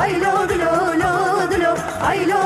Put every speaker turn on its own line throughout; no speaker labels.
Ay lo lo lo lo, ay lo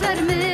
vermeye